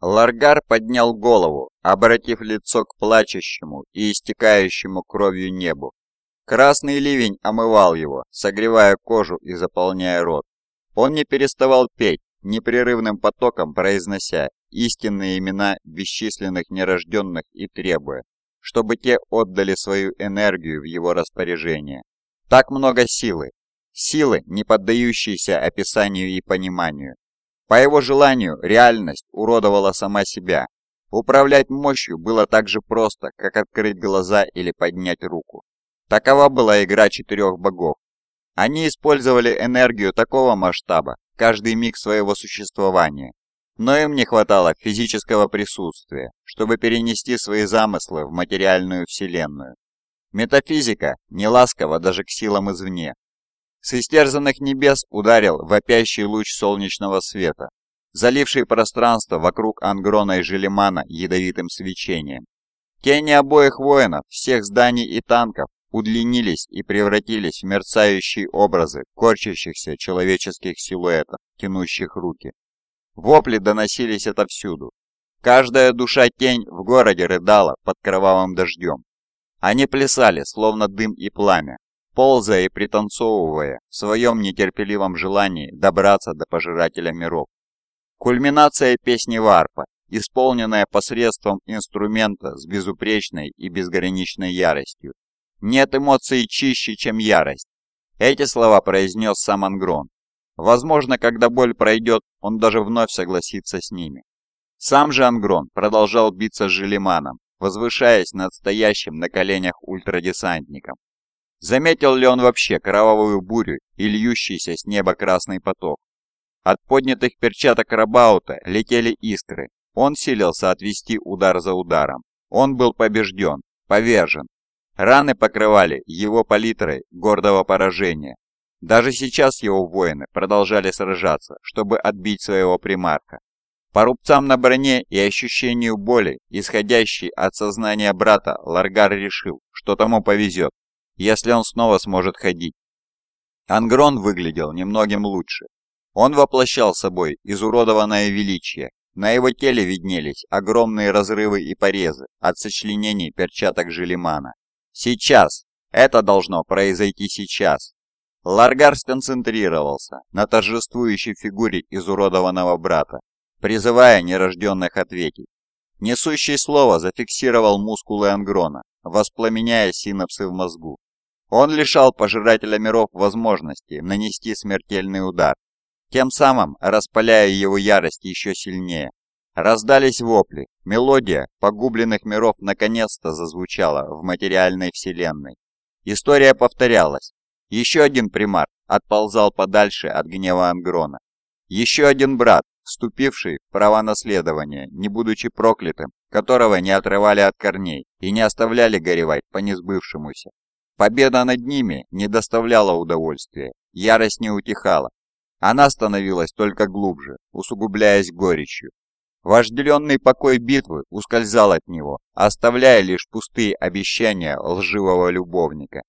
Ларгар поднял голову, обратив лицо к плачущему и истекающему кровью небу. Красный ливень омывал его, согревая кожу и заполняя рот. Он не переставал петь, непрерывным потоком произнося истинные имена бесчисленных нерожденных и требуя, чтобы те отдали свою энергию в его распоряжение. Так много силы, силы, не поддающейся описанию и пониманию. По его желанию, реальность уродовала сама себя. Управлять мощью было так же просто, как открыть глаза или поднять руку. Такова была игра четырех богов. Они использовали энергию такого масштаба, каждый миг своего существования. Но им не хватало физического присутствия, чтобы перенести свои замыслы в материальную вселенную. Метафизика не ласкова даже к силам извне, с истерзанных небес ударил вопящий луч солнечного света, заливший пространство вокруг Ангрона и Желемана ядовитым свечением. Тени обоих воинов, всех зданий и танков удлинились и превратились в мерцающие образы корчащихся человеческих силуэтов, тянущих руки. Вопли доносились отовсюду. Каждая душа-тень в городе рыдала под кровавым дождем. Они плясали, словно дым и пламя, ползая и пританцовывая в своем нетерпеливом желании добраться до Пожирателя миров. Кульминация песни Варпа, исполненная посредством инструмента с безупречной и безграничной яростью. Нет эмоций чище, чем ярость. Эти слова произнес сам Ангрон. Возможно, когда боль пройдет, он даже вновь согласится с ними. Сам же Ангрон продолжал биться с Желиманом, возвышаясь над стоящим на коленях ультрадесантником. Заметил ли он вообще кровавую бурю и льющийся с неба красный поток? От поднятых перчаток Рабаута летели искры. Он силился отвести удар за ударом. Он был побежден, повержен. Раны покрывали его палитрой гордого поражения. Даже сейчас его воины продолжали сражаться, чтобы отбить своего примарха. По рубцам на броне и ощущению боли, исходящей от сознания брата, Ларгар решил, что тому повезет, если он снова сможет ходить. Ангрон выглядел немногим лучше. Он воплощал собой изуродованное величие. На его теле виднелись огромные разрывы и порезы от сочленений перчаток Желимана. Сейчас! Это должно произойти сейчас! Ларгар сконцентрировался на торжествующей фигуре изуродованного брата, призывая нерожденных ответить. Несущий слово зафиксировал мускулы Ангрона, воспламеняя синапсы в мозгу. Он лишал Пожирателя миров возможности нанести смертельный удар, тем самым распаляя его ярость еще сильнее. Раздались вопли, мелодия погубленных миров наконец-то зазвучала в материальной вселенной. История повторялась. Еще один примар отползал подальше от гнева Ангрона. Еще один брат, вступивший в права наследования, не будучи проклятым, которого не отрывали от корней и не оставляли горевать по несбывшемуся. Победа над ними не доставляла удовольствия, ярость не утихала. Она становилась только глубже, усугубляясь горечью. Вожделенный покой битвы ускользал от него, оставляя лишь пустые обещания лживого любовника.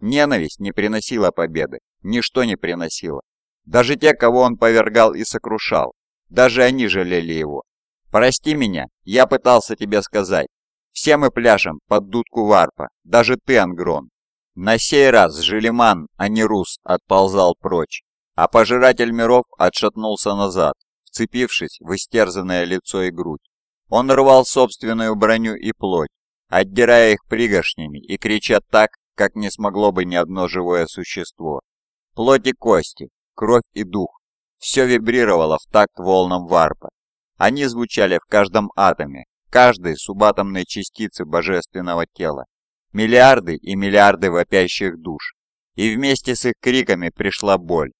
Ненависть не приносила победы, ничто не приносило. Даже те, кого он повергал и сокрушал, даже они жалели его. «Прости меня, я пытался тебе сказать. Все мы пляшем под дудку варпа, даже ты, Ангрон, на сей раз Желеман, а не Рус, отползал прочь, а Пожиратель миров отшатнулся назад, вцепившись в истерзанное лицо и грудь. Он рвал собственную броню и плоть, отдирая их пригоршнями и крича так, как не смогло бы ни одно живое существо. Плоть и кости, кровь и дух – все вибрировало в такт волнам варпа. Они звучали в каждом атоме, каждой субатомной частице божественного тела. Миллиарды и миллиарды вопящих душ. И вместе с их криками пришла боль.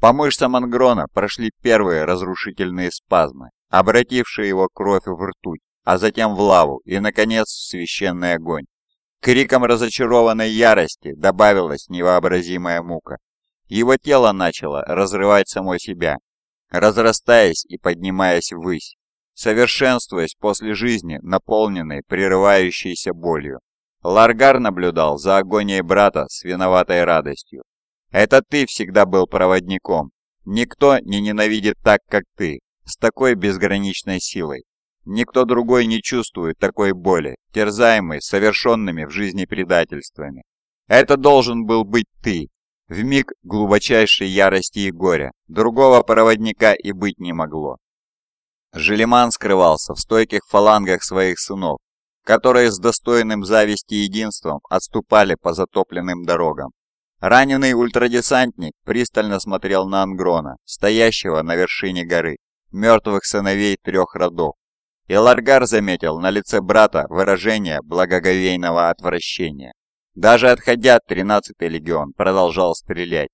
По мышцам Ангрона прошли первые разрушительные спазмы, обратившие его кровь в ртуть, а затем в лаву и, наконец, в священный огонь. криком разочарованной ярости добавилась невообразимая мука. Его тело начало разрывать само себя, разрастаясь и поднимаясь ввысь, совершенствуясь после жизни, наполненной прерывающейся болью. Ларгар наблюдал за агонией брата с виноватой радостью. «Это ты всегда был проводником. Никто не ненавидит так, как ты, с такой безграничной силой. Никто другой не чувствует такой боли, терзаемой совершенными в жизни предательствами. Это должен был быть ты, в миг глубочайшей ярости и горя. Другого проводника и быть не могло. Желеман скрывался в стойких фалангах своих сынов, которые с достойным зависти единством отступали по затопленным дорогам. Раненый ультрадесантник пристально смотрел на Ангрона, стоящего на вершине горы, мертвых сыновей трех родов. И Ларгар заметил на лице брата выражение благоговейного отвращения. Даже отходя, 13-й легион продолжал стрелять.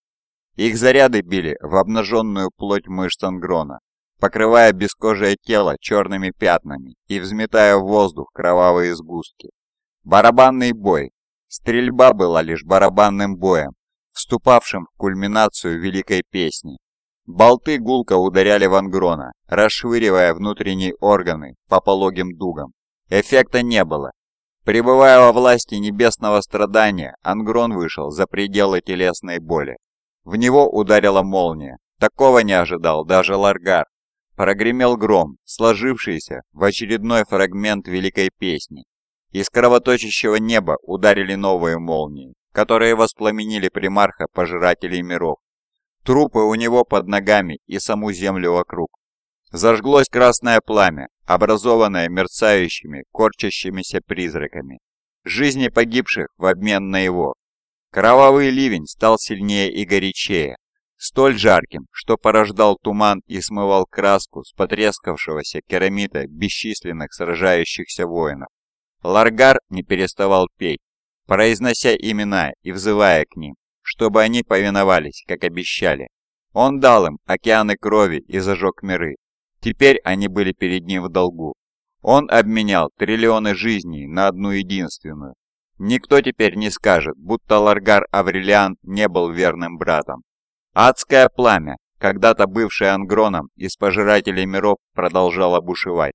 Их заряды били в обнаженную плоть мышц Ангрона, покрывая бескожее тело черными пятнами и взметая в воздух кровавые сгустки. Барабанный бой. Стрельба была лишь барабанным боем, вступавшим в кульминацию великой песни. Болты гулко ударяли в ангрона, расшвыривая внутренние органы по пологим дугам. Эффекта не было. Пребывая во власти небесного страдания, Ангрон вышел за пределы телесной боли. В него ударила молния. Такого не ожидал даже Ларгар. Прогремел гром, сложившийся в очередной фрагмент великой песни. Из кровоточащего неба ударили новые молнии, которые воспламенили примарха пожирателей миров. Трупы у него под ногами и саму землю вокруг. Зажглось красное пламя, образованное мерцающими, корчащимися призраками. Жизни погибших в обмен на его. Кровавый ливень стал сильнее и горячее, столь жарким, что порождал туман и смывал краску с потрескавшегося керамита бесчисленных сражающихся воинов. Ларгар не переставал петь, произнося имена и взывая к ним, чтобы они повиновались, как обещали. Он дал им океаны крови и зажег миры. Теперь они были перед ним в долгу. Он обменял триллионы жизней на одну единственную. Никто теперь не скажет, будто Ларгар Аврелиан не был верным братом. Адское пламя, когда-то бывшее ангроном из пожирателей миров, продолжало бушевать.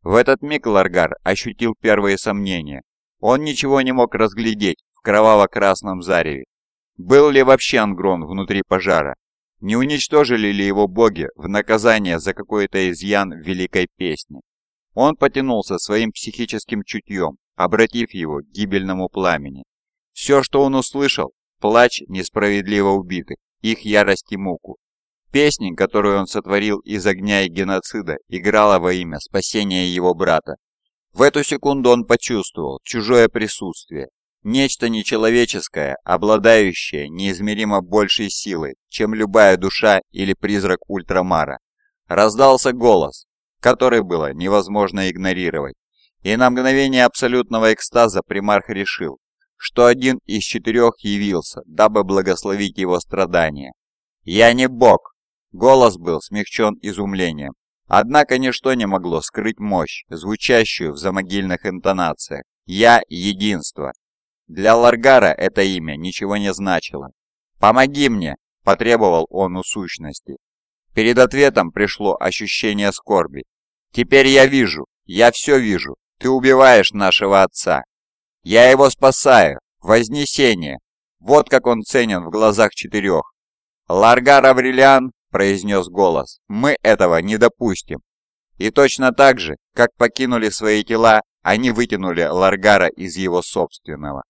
В этот миг Ларгар ощутил первые сомнения. Он ничего не мог разглядеть в кроваво-красном зареве. Был ли вообще ангрон внутри пожара? Не уничтожили ли его боги в наказание за какой-то изъян великой песне? Он потянулся своим психическим чутьем, обратив его к гибельному пламени. Все, что он услышал, плач несправедливо убитых, их ярость и муку. Песнь, которую он сотворил из огня и геноцида, играла во имя спасения его брата. В эту секунду он почувствовал чужое присутствие, нечто нечеловеческое, обладающее неизмеримо большей силой, чем любая душа или призрак Ультрамара. Раздался голос, который было невозможно игнорировать, и на мгновение абсолютного экстаза примарх решил, что один из четырех явился, дабы благословить его страдания. «Я не бог!» Голос был смягчен изумлением. Однако ничто не могло скрыть мощь, звучащую в замогильных интонациях. «Я – единство!» Для Ларгара это имя ничего не значило. «Помоги мне!» – потребовал он у сущности. Перед ответом пришло ощущение скорби. «Теперь я вижу, я все вижу. Ты убиваешь нашего отца. Я его спасаю. Вознесение. Вот как он ценен в глазах четырех. Ларгар Аврелиан, произнес голос, мы этого не допустим. И точно так же, как покинули свои тела, они вытянули Ларгара из его собственного.